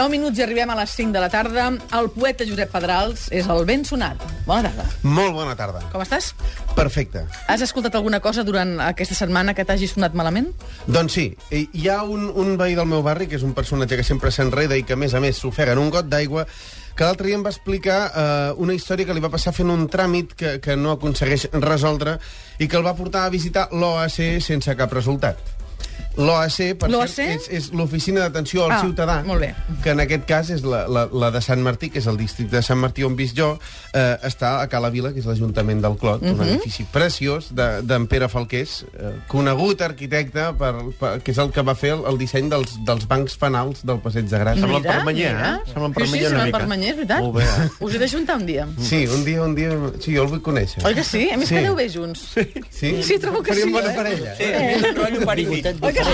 9 minuts i arribem a les 5 de la tarda. El poeta Josep Pedrals és el ben sonat. Bona tarda. Molt bona tarda. Com estàs? Perfecte. Has escoltat alguna cosa durant aquesta setmana que t'hagi sonat malament? Doncs sí, hi ha un, un veí del meu barri, que és un personatge que sempre s'enreda i que, a més a més, s'ofega en un got d'aigua, que l'altre dia em va explicar eh, una història que li va passar fent un tràmit que, que no aconsegueix resoldre i que el va portar a visitar l'OAC sense cap resultat. L'OAC, per cert, és, és l'Oficina d'Atenció al Ah, Ciutadà, molt bé. que en aquest cas és la, la, la de Sant Martí, que és el districte de Sant Martí on visc jo, eh, està a Cala Vila, que és l'Ajuntament del Clot, un edifici preciós de- d'en Pere Falqués, eh, conegut arquitecte, per, per, que és el que va fer el, el disseny dels, dels bancs penals del Passeig de Gràcia. Semblen permanyer, mira. eh? Semblen Sí, sí, permanyer una mica. permanyer, és veritat. Molt bé, eh? Us he d'ajuntar un dia. Sí, un dia, un dia... Sí, jo el vull conèixer. Oi que sí? A més, Sí. quedeu bé junts. Sí? Sí, trobo que Faríem sí, bona eh? parella. Sí, a mi em rotllo pare i fill. Oi que sí?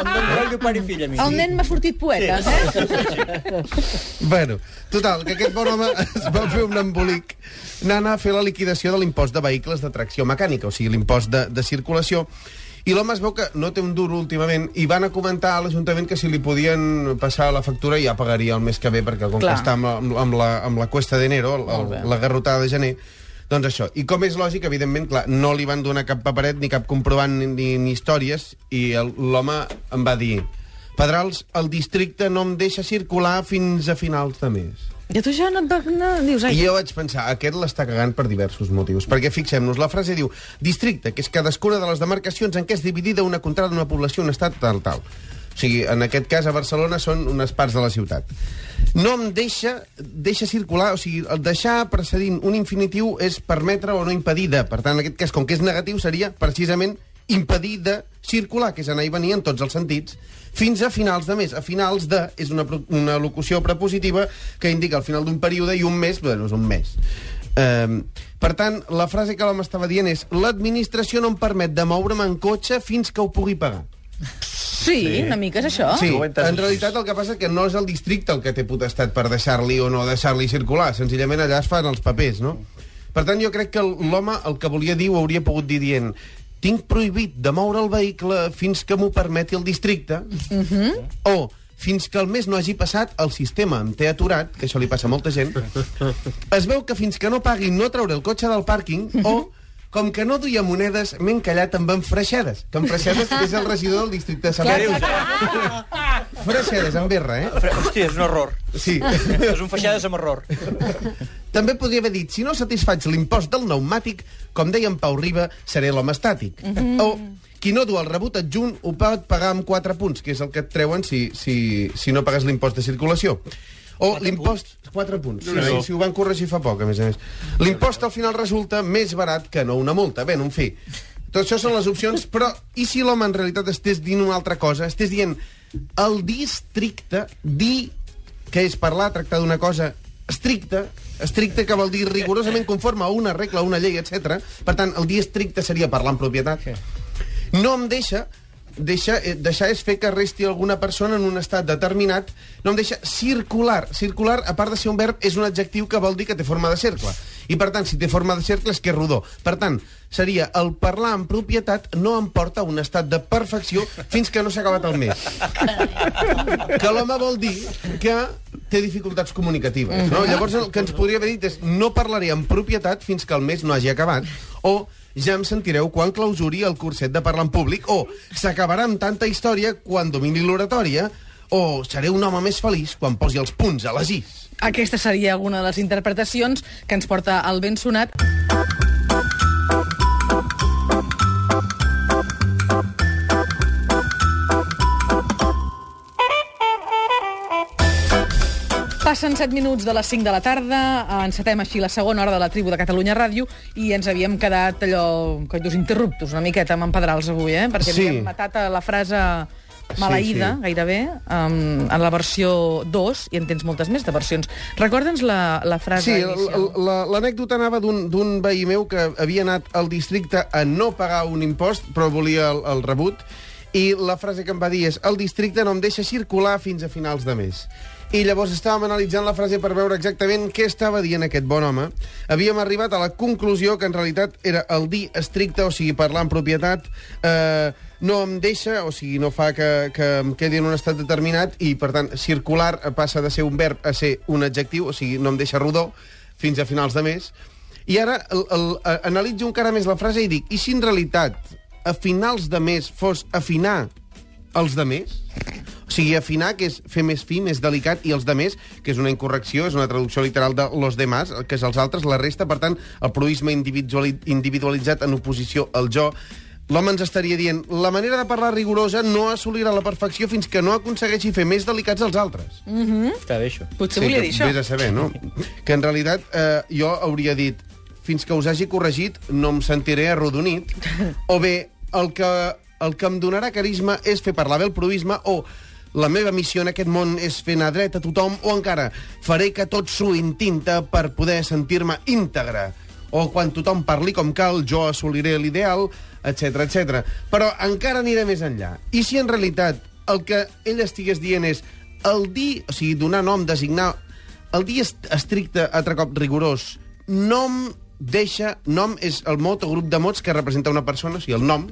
Dono rotllo pare i fill, a mi. El nen m'ha sortit poeta, eh? Bueno, total, que aquest bon home es va fer un embolic anant a fer la liquidació de l'impost de vehicles de tracció mecànica, o sigui, l'impost de, de circulació, i l'home es veu que no té un duro últimament i van a comentar a l'Ajuntament que si li podien passar la factura ja pagaria el mes que ve perquè com Clar. que està amb, la- amb, la, amb la cuesta d'enero, el- la garrotada de gener, doncs això. I com és lògic, evidentment, clar, no li van donar cap paperet ni cap comprovant ni, ni, ni històries i l'home em va dir Pedrals, el districte no em deixa circular fins a finals de mes. I a tu ja no, et va- no dius... Ai, I jo vaig pensar, aquest l'està cagant per diversos motius. Perquè fixem-nos, la frase diu districte, que és cadascuna de les demarcacions en què és dividida una contrada, una població, un estat, tal, tal. Sigui, en aquest cas, a Barcelona són unes parts de la ciutat. No em deixa, deixa circular, o sigui, el deixar precedint un infinitiu és permetre o no impedir de. Per tant, en aquest cas, com que és negatiu, seria precisament impedir de circular, que és anar i venir en tots els sentits, fins a finals de mes. A finals de és una, una locució prepositiva que indica el final d'un període i un mes, bueno, és un mes. Um, per tant, la frase que l'home estava dient és l'administració no em permet de moure'm en cotxe fins que ho pugui pagar. Sí, una mica és això. Sí, en realitat el que passa que no és el districte el que té potestat per deixar-li o no deixar-li circular, senzillament allà es fan els papers, no? Per tant, jo crec que l'home el que volia dir ho hauria pogut dir dient tinc prohibit de moure el vehicle fins que m'ho permeti el districte, o fins que el mes no hagi passat, el sistema em té aturat, que això li passa a molta gent, es veu que fins que no pagui no trauré el cotxe del pàrquing, o com que no duia monedes, m'he encallat amb en Freixedes, que en Freixedes és el regidor del districte de Sant Martí. Freixedes, amb R, eh? Fre- Hòstia, és un error. Sí. És un feixades amb error. També podria haver dit, si no satisfaig l'impost del pneumàtic, com deia en Pau Riba, seré l'home estàtic. O qui no du el rebut adjunt ho pot pagar amb 4 punts, que és el que et treuen si, si, si no pagues l'impost de circulació. O l'impost... 4 punts. Sí, Déu-n'hi-do. si ho van corregir fa poc, a més a més. L'impost al final resulta més barat que no una multa. Bé, en fi. Tot això són les opcions, però i si l'home en realitat estés dient una altra cosa? Estés dient el districte, dir que és parlar, tractar d'una cosa estricta, estricte que vol dir rigorosament conforme a una regla, a una llei, etc. Per tant, el dir estricte seria parlar en propietat. No em deixa deixa, eh, deixar és fer que resti alguna persona en un estat determinat, no em deixa circular. Circular, a part de ser un verb, és un adjectiu que vol dir que té forma de cercle. I, per tant, si té forma de cercle és que és rodó. Per tant, seria el parlar en propietat no em porta a un estat de perfecció fins que no s'ha acabat el mes. Que l'home vol dir que té dificultats comunicatives. No? Llavors, el que ens podria haver dit és no parlaré en propietat fins que el mes no hagi acabat. O ja em sentireu quan clausuri el curset de parlar en públic, o s'acabarà amb tanta història quan domini l'oratòria, o seré un home més feliç quan posi els punts a les is. Aquesta seria alguna de les interpretacions que ens porta el ben sonat. Passen 7 minuts de les 5 de la tarda, encetem així la segona hora de la tribu de Catalunya Ràdio i ens havíem quedat allò, que dius, interruptos una miqueta amb en Pedrals avui, eh? Perquè Sí. havíem matat la frase maleïda, Sí, sí. gairebé, um, en la versió 2, i en tens moltes més de versions. Recorda'ns la, la frase Sí, inicial. la- l'anècdota anava d'un d'un veí meu que havia anat al districte a no pagar un impost, però volia el, el rebut, i la frase que em va dir és el districte no em deixa circular fins a finals de mes. I llavors estàvem analitzant la frase per veure exactament què estava dient aquest bon home. Havíem arribat a la conclusió que en realitat era el dir estricte, o sigui, parlar en propietat, eh, no em deixa, o sigui, no fa que, que em quedi en un estat determinat i, per tant, circular passa de ser un verb a ser un adjectiu, o sigui, no em deixa rodó fins a finals de mes. I ara el, el, el, analitzo encara més la frase i dic, i si en realitat a finals de mes fos afinar els de més? Sigui, afinar, que és fer més fi, més delicat, i els de més, que és una incorrecció, és una traducció literal de los demás, que és els altres, la resta, per tant, el proisme individuali individualitzat en oposició al jo, l'home ens estaria dient la manera de parlar rigorosa no assolirà la perfecció fins que no aconsegueixi fer més delicats els altres. Està bé, això. Potser volia que dir això. Vés a saber, no? que en realitat eh, jo hauria dit fins que us hagi corregit no em sentiré arrodonit o bé el que, el que em donarà carisma és fer parlar bé el proisme o la meva missió en aquest món és fer anar dret a tothom o encara faré que tot suïn tinta per poder sentir-me íntegre o quan tothom parli com cal, jo assoliré l'ideal, etc etc. Però encara aniré més enllà. I si en realitat el que ell estigués dient és el dir, o sigui, donar nom, designar... El dir est- estricte, altre cop rigorós, nom deixa... Nom és el mot o grup de mots que representa una persona, o sigui, el nom.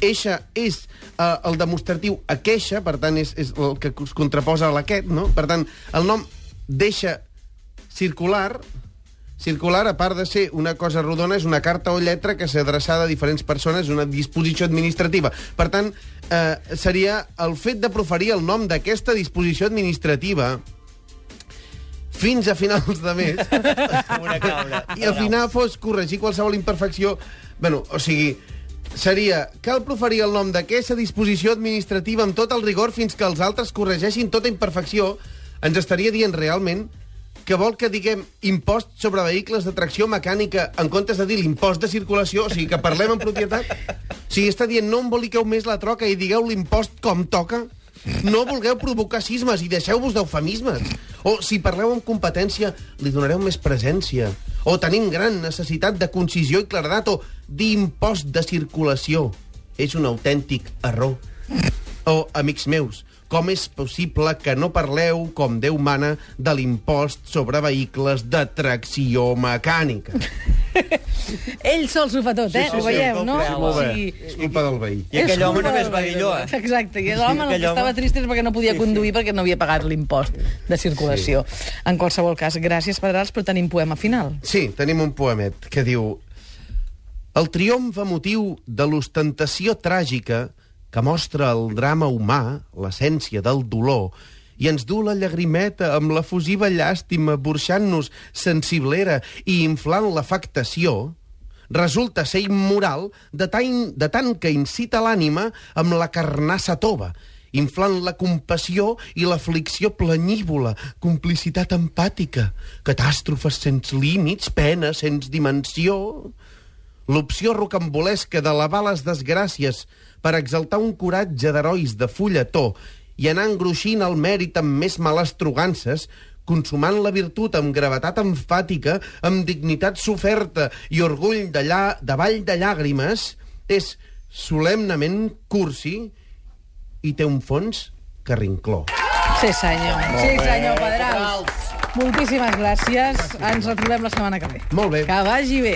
Eixa és eh, el demostratiu a queixa, per tant, és, és el que es contraposa a l'aquest, no? Per tant, el nom deixa circular, Circular, a part de ser una cosa rodona, és una carta o lletra que s'adreçada a diferents persones, una disposició administrativa. Per tant, eh, seria el fet de proferir el nom d'aquesta disposició administrativa fins a finals de mes i al final fos corregir qualsevol imperfecció... Bueno, o sigui, seria cal proferir el nom d'aquesta disposició administrativa amb tot el rigor fins que els altres corregeixin tota imperfecció, ens estaria dient realment que vol que diguem impost sobre vehicles de tracció mecànica en comptes de dir l'impost de circulació, o sigui, que parlem en propietat. O sigui, està dient no emboliqueu més la troca i digueu l'impost com toca. No vulgueu provocar sismes i deixeu-vos d'eufemismes. O, si parleu amb competència, li donareu més presència. O tenim gran necessitat de concisió i claredat. O d'impost de circulació. És un autèntic error. O, amics meus, com és possible que no parleu, com Déu mana, de l'impost sobre vehicles de tracció mecànica? Ell sol s'ho fa tot, eh? sí, Ho sí, veieu, sí, no? molt Molt bé. És culpa del veí. I aquell home només va veí. dir allò, eh? Exacte, i l'home el que estava trist és perquè no podia conduir perquè no havia pagat l'impost de circulació. En qualsevol cas, gràcies, Pedrals, però tenim poema final. Sí, tenim un poemet que diu El triomf emotiu de l'ostentació tràgica que mostra el drama humà, l'essència del dolor, i ens du la llagrimeta amb l'efusiva llàstima, burxant-nos sensiblera i inflant l'afectació, resulta ser immoral de tant, de tant que incita l'ànima amb la carnassa tova, inflant la compassió i l'aflicció plenyívola, complicitat empàtica, catàstrofes sense límits, pena sense dimensió... L'opció rocambolesca d'elevar les desgràcies per exaltar un coratge d'herois de fulletó i anar engruixint el mèrit amb més malestrogances, consumant la virtut amb gravetat emfàtica, amb dignitat soferta i orgull de, lla... de vall de llàgrimes, és solemnament cursi i té un fons carrincló. Sí, senyor. Sí, senyor, Pedrals. Moltíssimes gràcies. Ens retrobem la setmana que ve. Molt bé. Que vagi bé.